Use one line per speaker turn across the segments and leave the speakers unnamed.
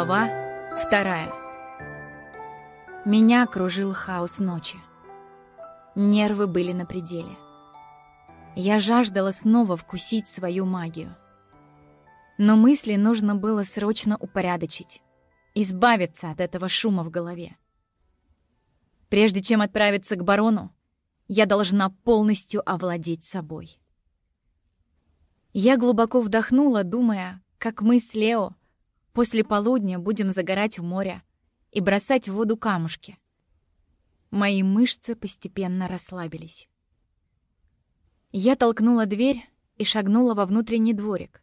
Глава вторая. Меня окружил хаос ночи. Нервы были на пределе. Я жаждала снова вкусить свою магию. Но мысли нужно было срочно упорядочить, избавиться от этого шума в голове. Прежде чем отправиться к барону, я должна полностью овладеть собой. Я глубоко вдохнула, думая, как мы с Лео после полудня будем загорать у моря и бросать в воду камушки. Мои мышцы постепенно расслабились. Я толкнула дверь и шагнула во внутренний дворик.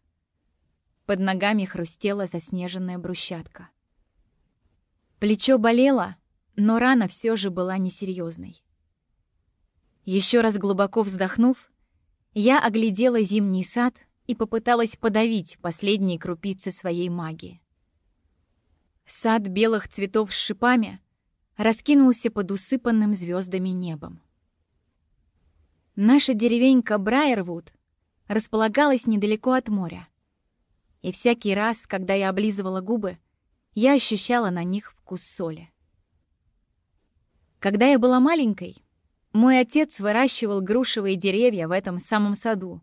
Под ногами хрустела заснеженная брусчатка. Плечо болело, но рана все же была несерьезной. Еще раз глубоко вздохнув, я оглядела зимний сад и попыталась подавить последние крупицы своей магии. Сад белых цветов с шипами раскинулся под усыпанным звездами небом. Наша деревенька Брайервуд располагалась недалеко от моря. И всякий раз, когда я облизывала губы, я ощущала на них вкус соли. Когда я была маленькой, мой отец выращивал грушевые деревья в этом самом саду,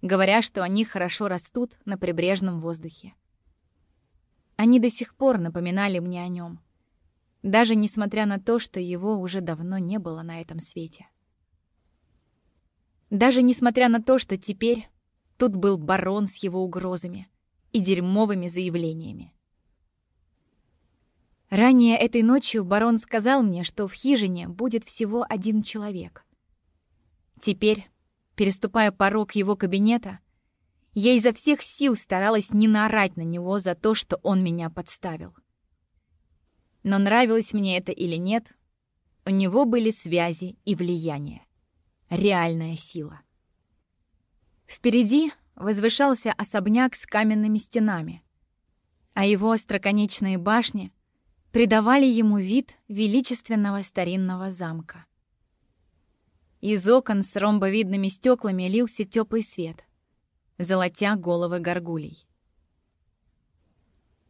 говоря, что они хорошо растут на прибрежном воздухе. Они до сих пор напоминали мне о нем, даже несмотря на то, что его уже давно не было на этом свете. Даже несмотря на то, что теперь тут был барон с его угрозами и дерьмовыми заявлениями. Ранее этой ночью барон сказал мне, что в хижине будет всего один человек. Теперь, переступая порог его кабинета, я изо всех сил старалась не наорать на него за то, что он меня подставил. Но нравилось мне это или нет, у него были связи и влияние. Реальная сила. Впереди возвышался особняк с каменными стенами, а его остроконечные башни — придавали ему вид величественного старинного замка. Из окон с ромбовидными стеклами лился теплый свет, золотя головы горгулей.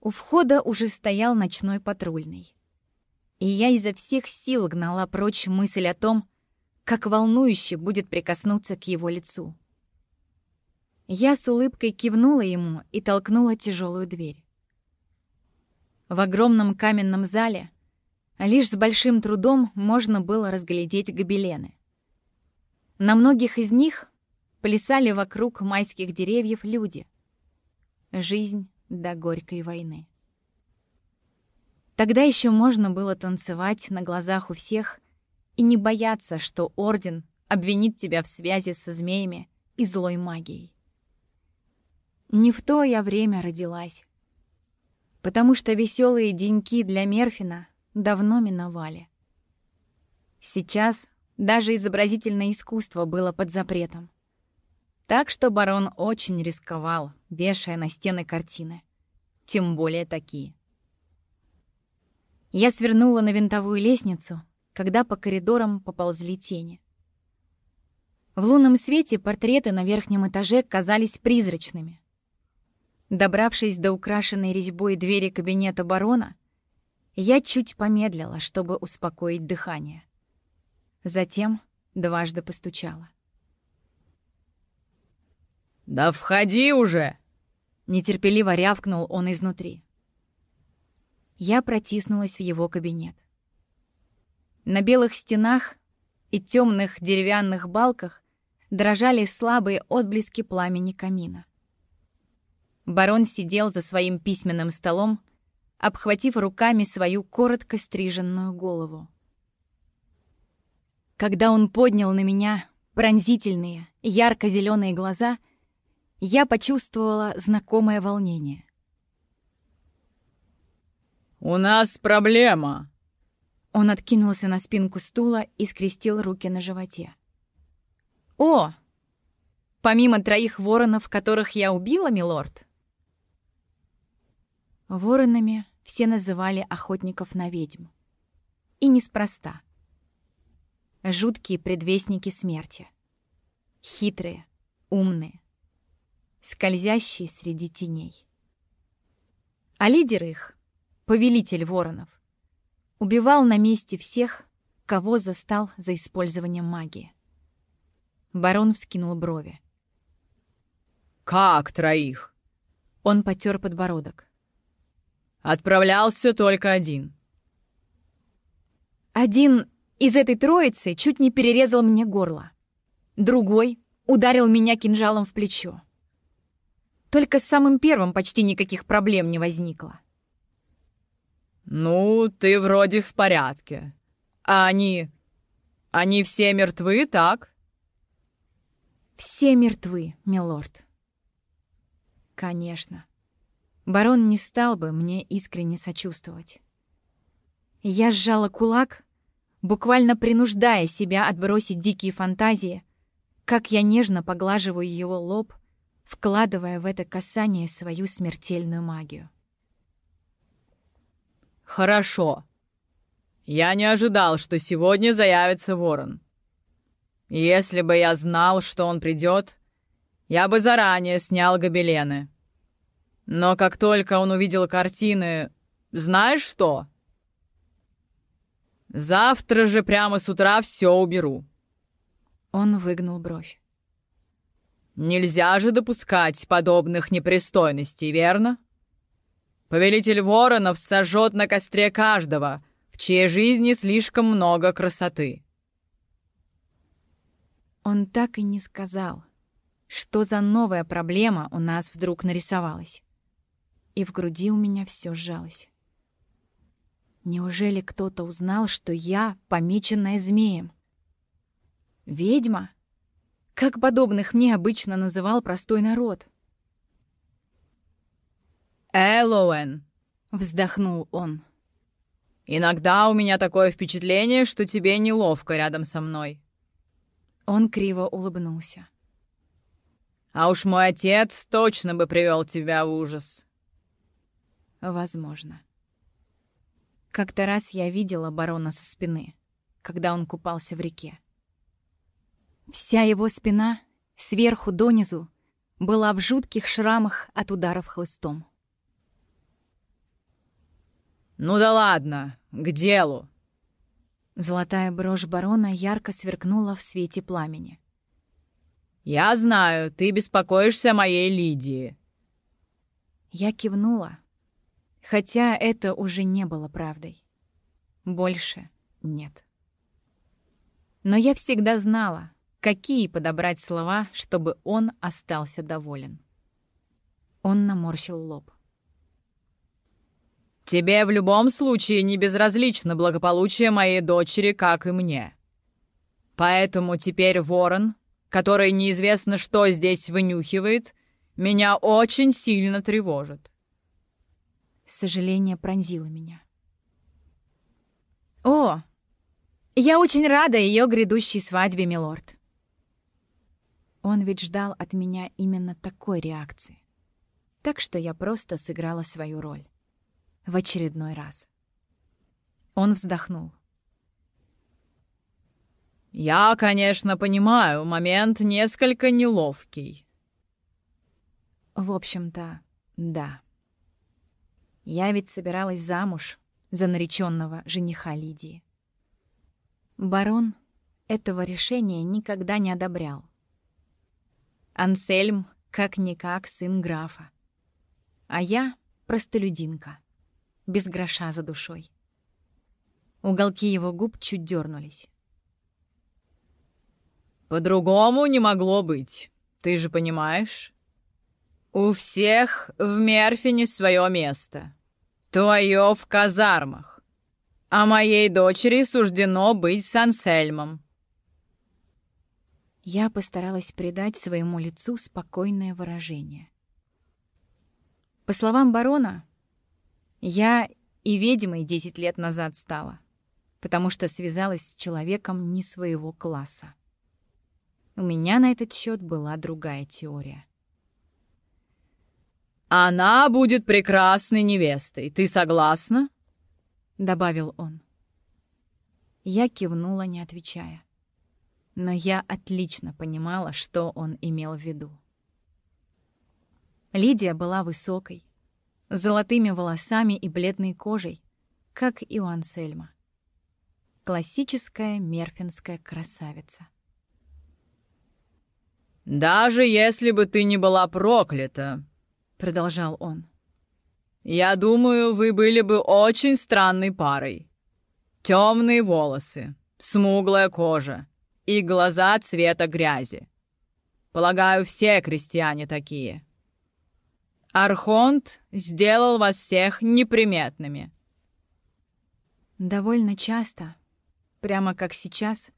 У входа уже стоял ночной патрульный. И я изо всех сил гнала прочь мысль о том, как волнующе будет прикоснуться к его лицу. Я с улыбкой кивнула ему и толкнула тяжелую дверь. В огромном каменном зале лишь с большим трудом можно было разглядеть гобелены. На многих из них плясали вокруг майских деревьев люди. Жизнь до горькой войны. Тогда еще можно было танцевать на глазах у всех и не бояться, что Орден обвинит тебя в связи со змеями и злой магией. Не в то я время родилась потому что веселые деньки для Мерфина давно миновали. Сейчас даже изобразительное искусство было под запретом. Так что барон очень рисковал, вешая на стены картины. Тем более такие. Я свернула на винтовую лестницу, когда по коридорам поползли тени. В лунном свете портреты на верхнем этаже казались призрачными. Добравшись до украшенной резьбой двери кабинета барона, я чуть помедлила, чтобы успокоить дыхание. Затем дважды постучала.
«Да входи уже!»
Нетерпеливо рявкнул он изнутри. Я протиснулась в его кабинет. На белых стенах и темных деревянных балках дрожали слабые отблески пламени камина. Барон сидел за своим письменным столом, обхватив руками свою коротко стриженную голову. Когда он поднял на меня пронзительные, ярко-зеленые глаза, я почувствовала знакомое волнение.
«У нас проблема!»
Он откинулся на спинку стула и скрестил руки на животе. «О! Помимо троих воронов, которых я убила, милорд?» Воронами все называли охотников на ведьм. И неспроста. Жуткие предвестники смерти. Хитрые, умные, скользящие среди теней. А лидер их повелитель воронов. Убивал на месте всех, кого застал за использованием магии. Барон вскинул брови.
«Как троих?»
Он потер подбородок.
«Отправлялся только один».
Один из этой троицы чуть не перерезал мне горло. Другой ударил меня кинжалом в плечо. Только с самым первым почти никаких проблем не возникло.
«Ну, ты вроде в порядке. А они... они все мертвы, так?»
«Все мертвы, милорд». «Конечно. Барон не стал бы мне искренне сочувствовать». Я сжала кулак, буквально принуждая себя отбросить дикие фантазии, как я нежно поглаживаю его лоб, вкладывая в это касание свою смертельную магию.
«Хорошо. Я не ожидал, что сегодня заявится ворон. Если бы я знал, что он придет, я бы заранее снял гобелены. Но как только он увидел картины, знаешь что? Завтра же прямо с утра все уберу».
Он выгнул бровь.
Нельзя же допускать подобных непристойностей, верно? Повелитель воронов сожжет на костре каждого, в чьей жизни слишком много красоты.
Он так и не сказал, что за новая проблема у нас вдруг нарисовалась. И в груди у меня все сжалось. Неужели кто-то узнал, что я помеченная змеем? Ведьма? Как подобных мне обычно называл простой народ.
«Элоуэн», —
вздохнул он.
«Иногда у меня такое впечатление, что тебе неловко рядом со мной».
Он криво улыбнулся.
«А уж мой отец точно бы привел тебя в ужас».
«Возможно». Как-то раз я видела барона со спины, когда он купался в реке. Вся его спина, сверху донизу, была в жутких шрамах от ударов хлыстом.
«Ну да ладно, к делу!»
Золотая брошь барона ярко сверкнула в свете пламени.
«Я знаю, ты беспокоишься о моей Лидии».
Я кивнула, хотя это уже не было правдой. Больше нет. Но я всегда знала, какие подобрать слова, чтобы он остался доволен. Он наморщил лоб.
«Тебе в любом случае не безразлично благополучие моей дочери, как и мне. Поэтому теперь ворон, который неизвестно что здесь вынюхивает, меня очень сильно тревожит».
Сожаление пронзило меня. «О, я очень рада ее грядущей свадьбе, милорд. Он ведь ждал от меня именно такой реакции. Так что я просто сыграла свою роль. В очередной раз. Он вздохнул.
«Я, конечно, понимаю, момент несколько неловкий».
В общем-то, да. Я ведь собиралась замуж за нареченного жениха Лидии. Барон этого решения никогда не одобрял. Ансельм как-никак сын графа. А я простолюдинка, без гроша за душой. Уголки его губ чуть дернулись.
«По-другому не могло быть, ты же понимаешь? У всех в Мерфине свое место. Твое в казармах. А моей дочери суждено быть с Ансельмом.
Я постаралась придать своему лицу спокойное выражение. По словам барона, я и ведьмой десять лет назад стала, потому что связалась с человеком не своего класса. У меня на этот счет была другая теория.
«Она будет прекрасной невестой, ты согласна?»
— добавил он. Я кивнула, не отвечая но я отлично понимала, что он имел в виду. Лидия была высокой, с золотыми волосами и бледной кожей, как и у Ансельма. Классическая мерфинская красавица.
«Даже если бы ты не была проклята», — продолжал он, — «я думаю, вы были бы очень странной парой. Темные волосы, смуглая кожа и глаза цвета грязи. Полагаю, все крестьяне такие. Архонт сделал вас всех неприметными».
Довольно часто, прямо как сейчас,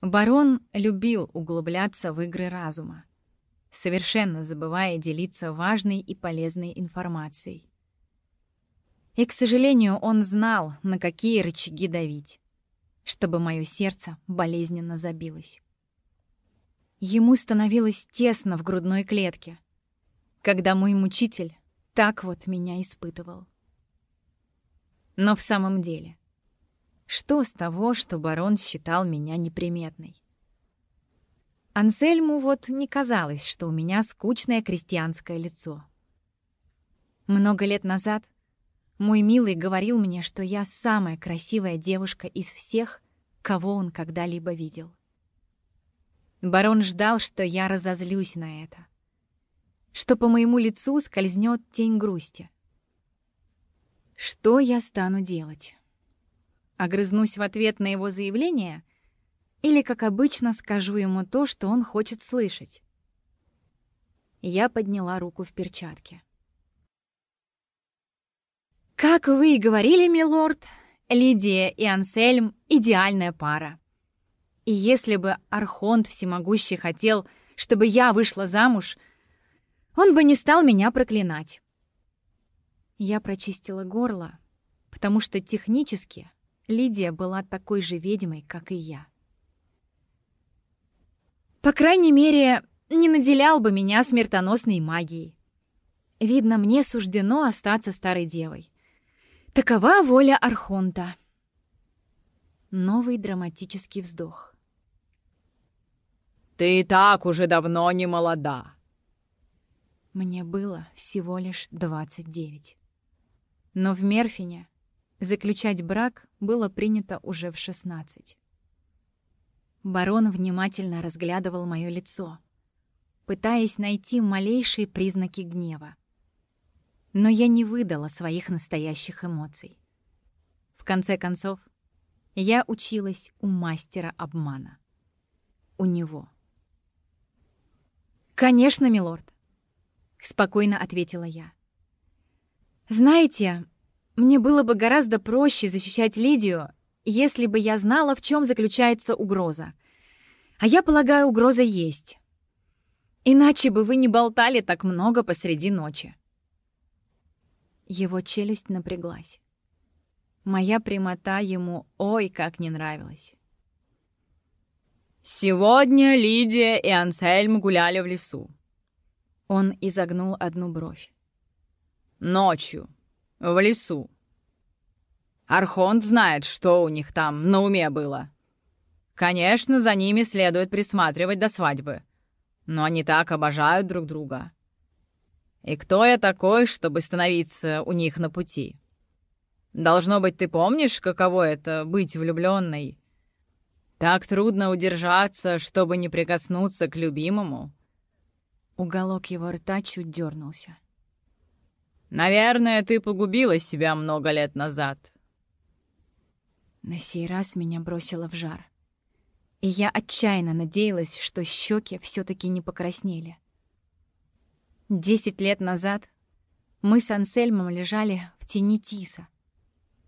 барон любил углубляться в игры разума, совершенно забывая делиться важной и полезной информацией. И, к сожалению, он знал, на какие рычаги давить, чтобы мое сердце болезненно забилось. Ему становилось тесно в грудной клетке, когда мой мучитель так вот меня испытывал. Но в самом деле, что с того, что барон считал меня неприметной? Ансельму вот не казалось, что у меня скучное крестьянское лицо. Много лет назад мой милый говорил мне, что я самая красивая девушка из всех, кого он когда-либо видел. Барон ждал, что я разозлюсь на это, что по моему лицу скользнет тень грусти. Что я стану делать? Огрызнусь в ответ на его заявление или, как обычно, скажу ему то, что он хочет слышать? Я подняла руку в перчатке. «Как вы и говорили, милорд, Лидия и Ансельм — идеальная пара. И если бы Архонт Всемогущий хотел, чтобы я вышла замуж, он бы не стал меня проклинать». Я прочистила горло, потому что технически Лидия была такой же ведьмой, как и я. По крайней мере, не наделял бы меня смертоносной магией. Видно, мне суждено остаться старой девой. Такова воля Архонта. Новый драматический вздох.
«Ты и так уже давно не молода».
Мне было всего лишь двадцать девять. Но в Мерфине Заключать брак было принято уже в 16. Барон внимательно разглядывал мое лицо, пытаясь найти малейшие признаки гнева. Но я не выдала своих настоящих эмоций. В конце концов, я училась у мастера обмана. У него. «Конечно, милорд», — спокойно ответила я. «Знаете, мне было бы гораздо проще защищать Лидию, если бы я знала, в чем заключается угроза. А я полагаю, угроза есть. Иначе бы вы не болтали так много посреди ночи. Его челюсть напряглась. Моя прямота ему ой как не нравилась.
«Сегодня Лидия и Ансельм гуляли в лесу».
Он изогнул одну бровь.
«Ночью. В лесу. Архонт знает, что у них там на уме было. Конечно, за ними следует присматривать до свадьбы. Но они так обожают друг друга. И кто я такой, чтобы становиться у них на пути? Должно быть, ты помнишь, каково это — быть влюбленной? Так трудно удержаться, чтобы не прикоснуться к любимому.
Уголок его рта чуть дернулся.
Наверное, ты погубила себя много лет назад.
На сей раз меня бросило в жар. И я отчаянно надеялась, что щеки все-таки не покраснели. Десять лет назад мы с Ансельмом лежали в тени тиса.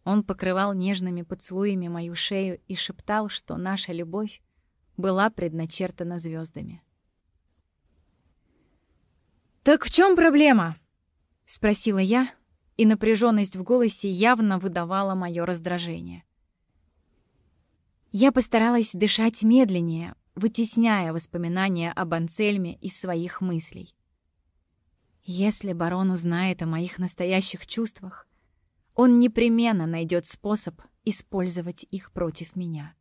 Он покрывал нежными поцелуями мою шею и шептал, что наша любовь была предначертана звездами. «Так в чем проблема?» — спросила я, и напряженность в голосе явно выдавала мое раздражение. Я постаралась дышать медленнее, вытесняя воспоминания об Ансельме из своих мыслей. Если барон узнает о моих настоящих чувствах, он непременно найдет способ использовать их против меня.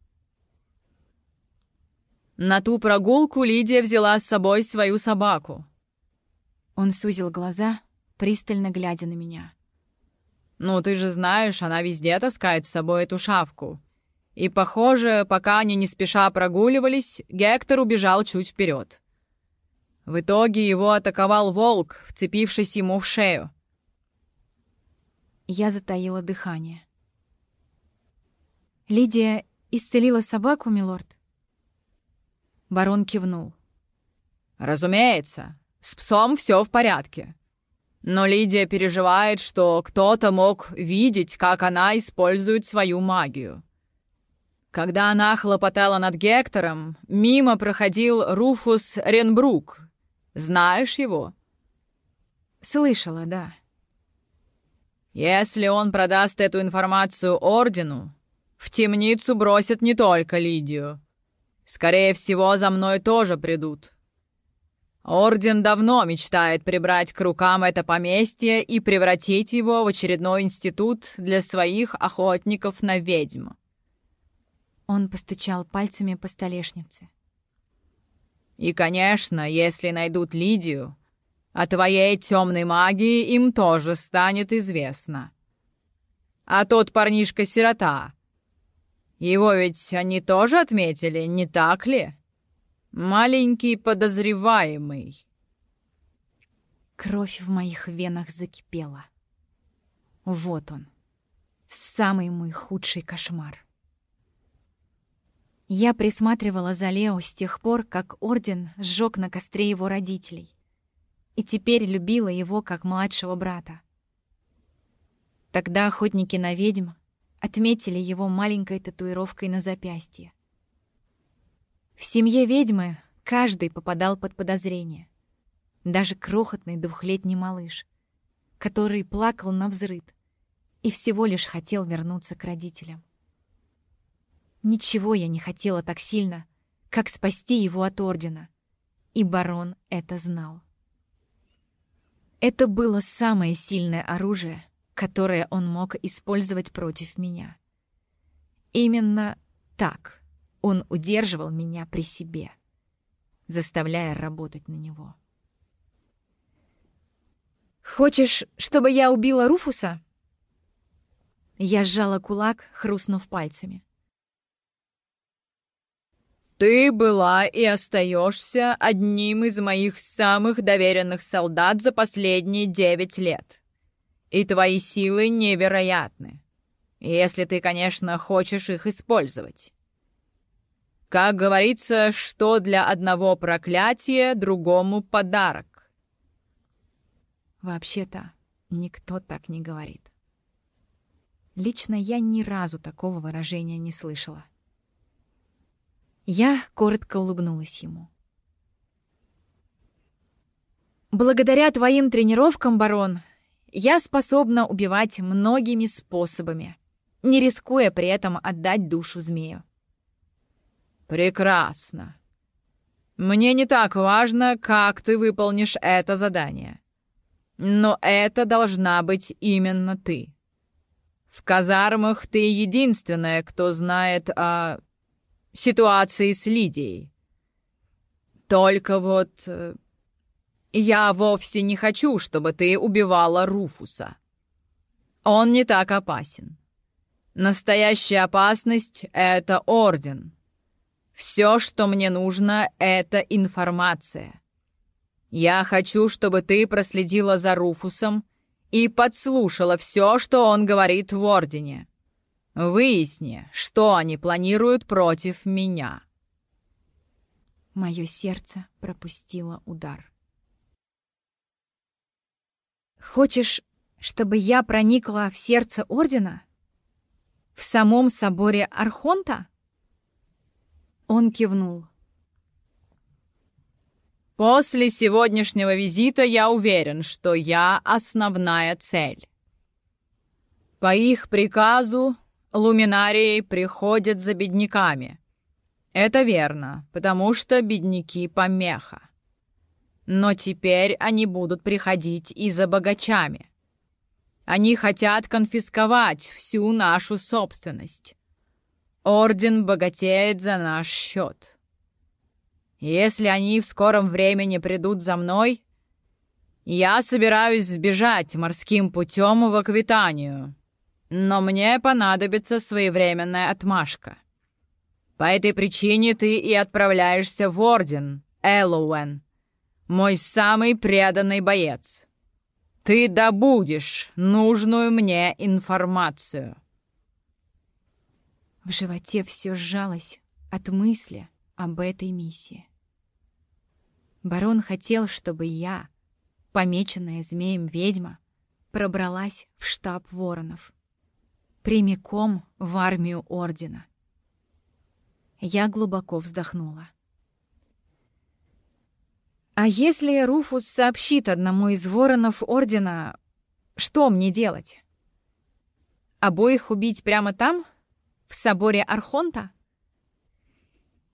На ту прогулку Лидия взяла с собой свою собаку.
Он сузил глаза, пристально глядя на меня.
«Ну, ты же знаешь, она везде таскает с собой эту шавку. И, похоже, пока они не спеша прогуливались, Гектор убежал чуть вперед. В итоге его атаковал волк, вцепившись ему в шею.
Я затаила дыхание. «Лидия исцелила собаку, милорд?» Барон кивнул.
«Разумеется, с псом все в порядке. Но Лидия переживает, что кто-то мог видеть, как она использует свою магию. Когда она хлопотала над Гектором, мимо проходил Руфус Ренбрук. Знаешь его?
Слышала, да.
Если он продаст эту информацию Ордену, в темницу бросят не только Лидию. Скорее всего, за мной тоже придут. Орден давно мечтает прибрать к рукам это поместье и превратить его в очередной институт для своих охотников на ведьм.
Он постучал пальцами по столешнице.
И, конечно, если найдут Лидию, о твоей темной магии им тоже станет известно. А тот парнишка-сирота, его ведь они тоже отметили, не так ли? Маленький подозреваемый.
Кровь в моих венах закипела. Вот он. Самый мой худший кошмар. Я присматривала за Лео с тех пор, как Орден сжег на костре его родителей. И теперь любила его как младшего брата. Тогда охотники на ведьм отметили его маленькой татуировкой на запястье. В семье ведьмы каждый попадал под подозрение. Даже крохотный двухлетний малыш, который плакал на взрыд и всего лишь хотел вернуться к родителям. Ничего я не хотела так сильно, как спасти его от Ордена, и барон это знал. Это было самое сильное оружие, которое он мог использовать против меня. Именно так — он удерживал меня при себе, заставляя работать на него. «Хочешь, чтобы я убила Руфуса?» Я сжала кулак, хрустнув пальцами.
«Ты была и остаешься одним из моих самых доверенных солдат за последние девять лет. И твои силы невероятны, если ты, конечно, хочешь их использовать. Как говорится, что для одного проклятие, другому подарок.
Вообще-то, никто так не говорит. Лично я ни разу такого выражения не слышала. Я коротко улыбнулась ему. «Благодаря твоим тренировкам, барон, я способна убивать многими способами, не рискуя при этом отдать душу змею.
«Прекрасно. Мне не так важно, как ты выполнишь это задание. Но это должна быть именно ты. В казармах ты единственная, кто знает о ситуации с Лидией. Только вот э, я вовсе не хочу, чтобы ты убивала Руфуса. Он не так опасен. Настоящая опасность — это Орден». Все, что мне нужно, это информация. Я хочу, чтобы ты проследила за Руфусом и подслушала все, что он говорит в Ордене. Выясни, что они планируют против меня.
Мое сердце пропустило удар. Хочешь, чтобы я проникла в сердце Ордена? В самом соборе Архонта? Он кивнул.
«После сегодняшнего визита я уверен, что я основная цель. По их приказу луминарии приходят за бедняками. Это верно, потому что бедняки — помеха. Но теперь они будут приходить и за богачами. Они хотят конфисковать всю нашу собственность. Орден богатеет за наш счет. Если они в скором времени придут за мной, Я собираюсь сбежать морским путем в Аквитанию, но мне понадобится своевременная отмашка. По этой причине ты и отправляешься в Орден, Эллоуэн, мой самый преданный боец. Ты добудешь нужную мне информацию.
В животе все сжалось от мысли об этой миссии. Барон хотел, чтобы я, помеченная змеем ведьма, пробралась в штаб воронов. Прямиком в армию Ордена. Я глубоко вздохнула. А если Руфус сообщит одному из воронов Ордена, что мне делать? Обоих убить прямо там, в соборе Архонта?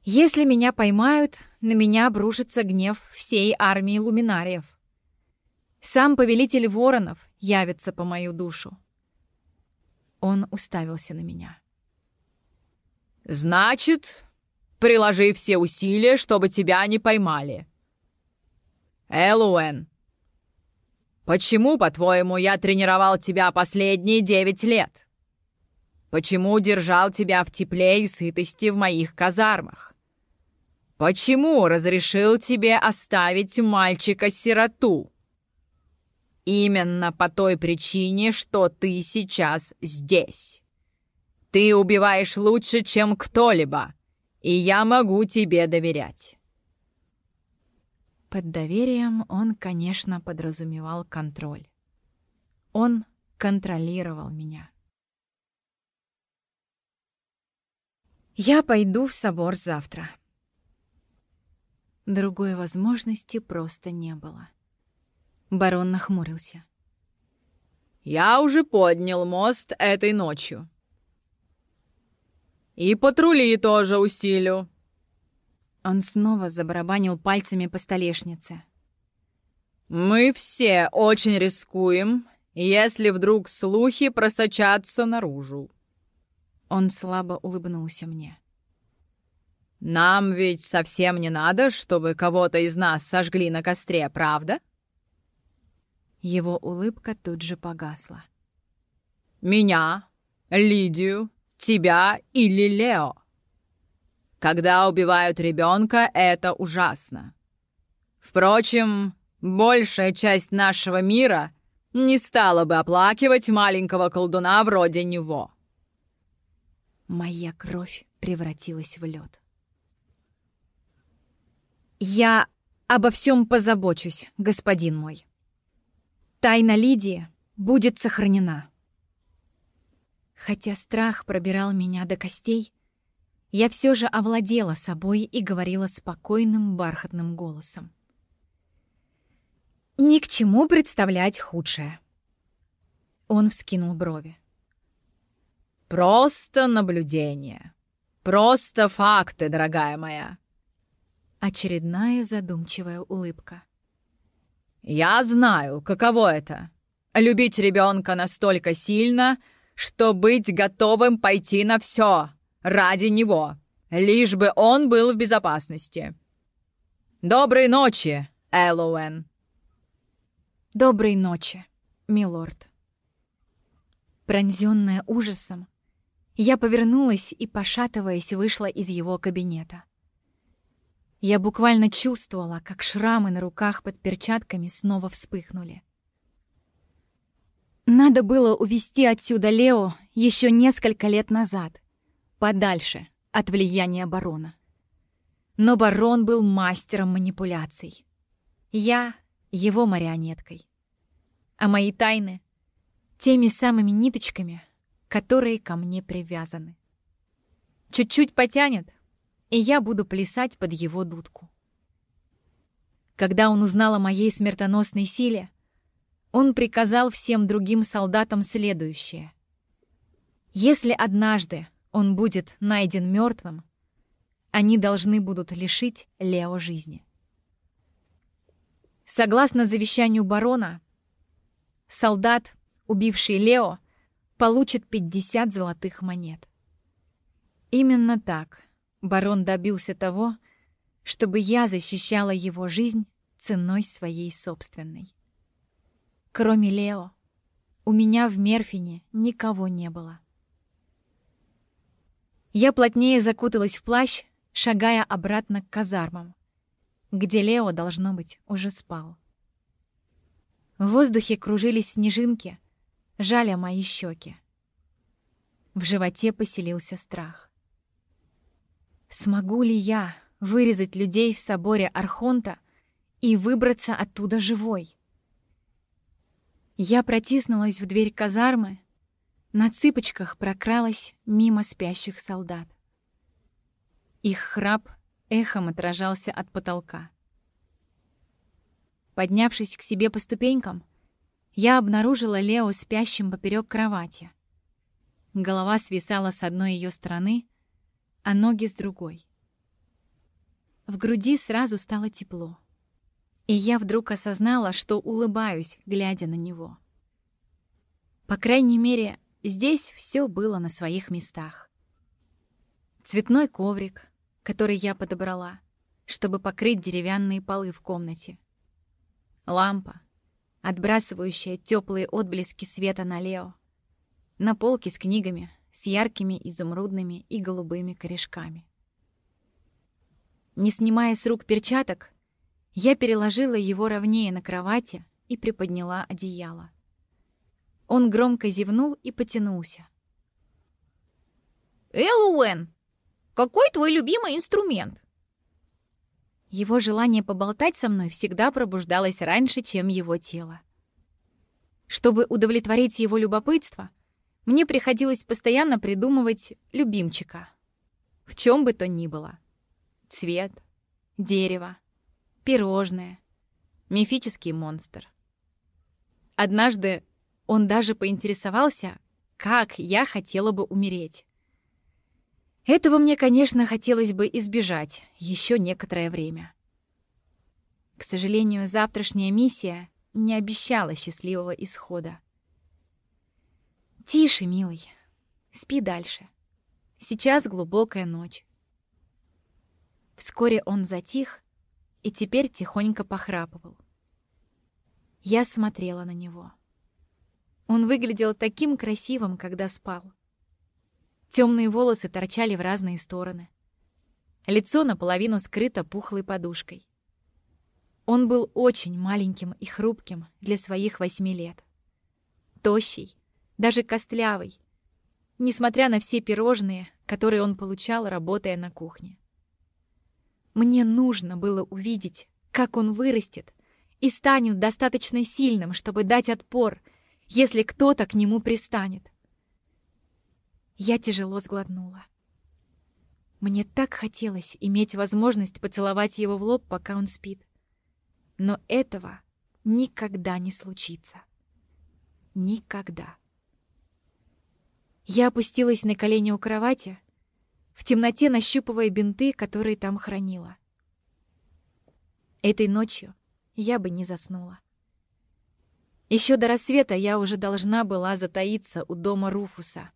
Если меня поймают, на меня обрушится гнев всей армии луминариев. Сам повелитель воронов явится по мою душу. Он уставился на меня.
«Значит, приложи все усилия, чтобы тебя не поймали», Элуэн, почему, по-твоему, я тренировал тебя последние девять лет? Почему держал тебя в тепле и сытости в моих казармах? Почему разрешил тебе оставить мальчика-сироту? Именно по той причине, что ты сейчас здесь. Ты убиваешь лучше, чем кто-либо, и я могу тебе доверять.
Под доверием он, конечно, подразумевал контроль. Он контролировал меня. Я пойду в собор завтра. Другой возможности просто не было. Барон нахмурился.
«Я уже поднял мост этой ночью. И патрули тоже усилю.
Он снова забарабанил пальцами по столешнице.
«Мы все очень рискуем, если вдруг слухи просочатся наружу».
Он слабо улыбнулся мне.
«Нам ведь совсем не надо, чтобы кого-то из нас сожгли на костре, правда?»
Его улыбка тут же погасла.
«Меня, Лидию, тебя или Лео?» Когда убивают ребенка, это ужасно. Впрочем, большая часть нашего мира не стала бы оплакивать маленького колдуна вроде него.
Моя кровь превратилась в лед. «Я обо всем позабочусь, господин мой. Тайна Лидии будет сохранена». Хотя страх пробирал меня до костей, я все же овладела собой и говорила спокойным бархатным голосом. «Ни к чему представлять худшее». Он вскинул брови.
«Просто наблюдение. Просто факты, дорогая моя».
Очередная задумчивая улыбка.
«Я знаю, каково это — любить ребенка настолько сильно, что быть готовым пойти на все, ради него, лишь бы он был в безопасности. Доброй ночи, Эллоуэн.
Доброй ночи, милорд. Пронзенная ужасом, я повернулась и, пошатываясь, вышла из его кабинета. Я буквально чувствовала, как шрамы на руках под перчатками снова вспыхнули. Надо было увести отсюда Лео еще несколько лет назад — подальше от влияния барона. Но барон был мастером манипуляций. Я — его марионеткой. А мои тайны — теми самыми ниточками, которые ко мне привязаны. Чуть-чуть потянет, и я буду плясать под его дудку. Когда он узнал о моей смертоносной силе, он приказал всем другим солдатам следующее. Если однажды он будет найден мертвым, они должны будут лишить Лео жизни. Согласно завещанию барона, солдат, убивший Лео, получит 50 золотых монет. Именно так барон добился того, чтобы я защищала его жизнь ценой своей собственной. Кроме Лео, у меня в Мерфине никого не было. Я плотнее закуталась в плащ, шагая обратно к казармам, где Лео, должно быть, уже спал. В воздухе кружились снежинки, жаля мои щеки. В животе поселился страх. Смогу ли я вырезать людей в соборе Архонта и выбраться оттуда живой? Я протиснулась в дверь казармы, на цыпочках прокралась мимо спящих солдат. Их храп эхом отражался от потолка. Поднявшись к себе по ступенькам, я обнаружила Лео спящим поперек кровати. Голова свисала с одной ее стороны, а ноги с другой. В груди сразу стало тепло. И я вдруг осознала, что улыбаюсь, глядя на него. По крайней мере, здесь все было на своих местах. Цветной коврик, который я подобрала, чтобы покрыть деревянные полы в комнате. Лампа, отбрасывающая теплые отблески света на Лео. На полке с книгами, с яркими изумрудными и голубыми корешками. Не снимая с рук перчаток, я переложила его ровнее на кровати и приподняла одеяло. Он громко зевнул и потянулся.
«Эллоуэн, какой твой любимый инструмент?»
Его желание поболтать со мной всегда пробуждалось раньше, чем его тело. Чтобы удовлетворить его любопытство, мне приходилось постоянно придумывать любимчика. В чем бы то ни было. Цвет, дерево, пирожное, мифический монстр. Однажды он даже поинтересовался, как я хотела бы умереть. Этого мне, конечно, хотелось бы избежать еще некоторое время. К сожалению, завтрашняя миссия не обещала счастливого исхода. «Тише, милый. Спи дальше. Сейчас глубокая ночь». Вскоре он затих и теперь тихонько похрапывал. Я смотрела на него. Он выглядел таким красивым, когда спал. Темные волосы торчали в разные стороны. Лицо наполовину скрыто пухлой подушкой. Он был очень маленьким и хрупким для своих восьми лет. Тощий, даже костлявый, несмотря на все пирожные, которые он получал, работая на кухне. Мне нужно было увидеть, как он вырастет и станет достаточно сильным, чтобы дать отпор, если кто-то к нему пристанет. Я тяжело сглотнула. Мне так хотелось иметь возможность поцеловать его в лоб, пока он спит. Но этого никогда не случится. Никогда. Я опустилась на колени у кровати, в темноте нащупывая бинты, которые там хранила. Этой ночью я бы не заснула. Еще до рассвета я уже должна была затаиться у дома Руфуса,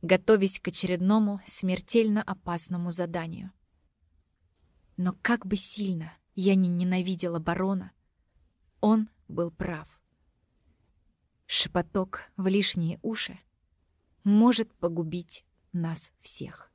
готовясь к очередному смертельно опасному заданию. Но как бы сильно я не ненавидела барона, он был прав. Шепоток в лишние уши может погубить нас всех.